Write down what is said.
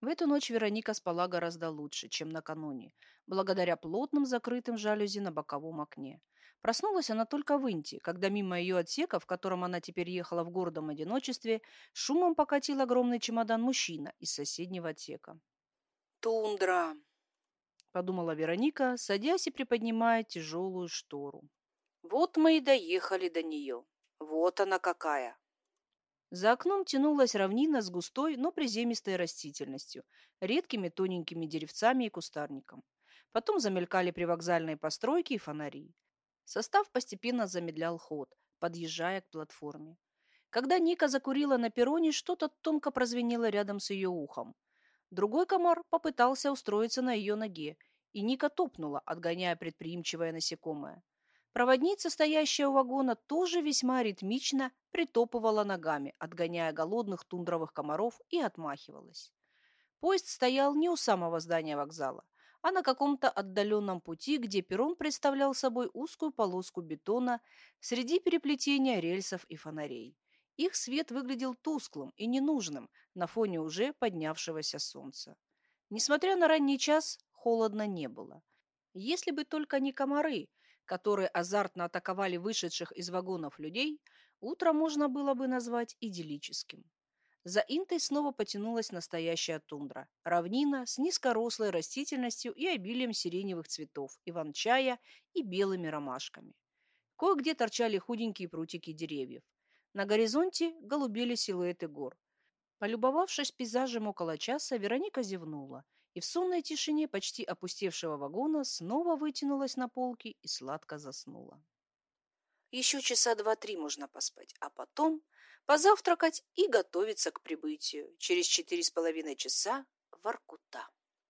В эту ночь Вероника спала гораздо лучше, чем накануне, благодаря плотным закрытым жалюзи на боковом окне. Проснулась она только в Инте, когда мимо ее отсека, в котором она теперь ехала в гордом одиночестве, шумом покатил огромный чемодан мужчина из соседнего отсека. «Тундра!» – подумала Вероника, садясь и приподнимая тяжелую штору. «Вот мы и доехали до нее. Вот она какая!» За окном тянулась равнина с густой, но приземистой растительностью, редкими тоненькими деревцами и кустарником. Потом замелькали привокзальные постройки и фонари. Состав постепенно замедлял ход, подъезжая к платформе. Когда Ника закурила на перроне, что-то тонко прозвенело рядом с ее ухом. Другой комар попытался устроиться на ее ноге, и Ника топнула, отгоняя предприимчивое насекомое. Проводница, стоящая у вагона, тоже весьма ритмично притопывала ногами, отгоняя голодных тундровых комаров и отмахивалась. Поезд стоял не у самого здания вокзала, а на каком-то отдаленном пути, где перрон представлял собой узкую полоску бетона среди переплетения рельсов и фонарей. Их свет выглядел тусклым и ненужным на фоне уже поднявшегося солнца. Несмотря на ранний час, холодно не было. Если бы только не комары, которые азартно атаковали вышедших из вагонов людей, утро можно было бы назвать идиллическим. За Интой снова потянулась настоящая тундра. Равнина с низкорослой растительностью и обилием сиреневых цветов, иван-чая и белыми ромашками. Кое-где торчали худенькие прутики деревьев. На горизонте голубели силуэты гор. Полюбовавшись пейзажем около часа, Вероника зевнула – и в сонной тишине почти опустевшего вагона снова вытянулась на полке и сладко заснула. Еще часа два-три можно поспать, а потом позавтракать и готовиться к прибытию через четыре с половиной часа в Аркута.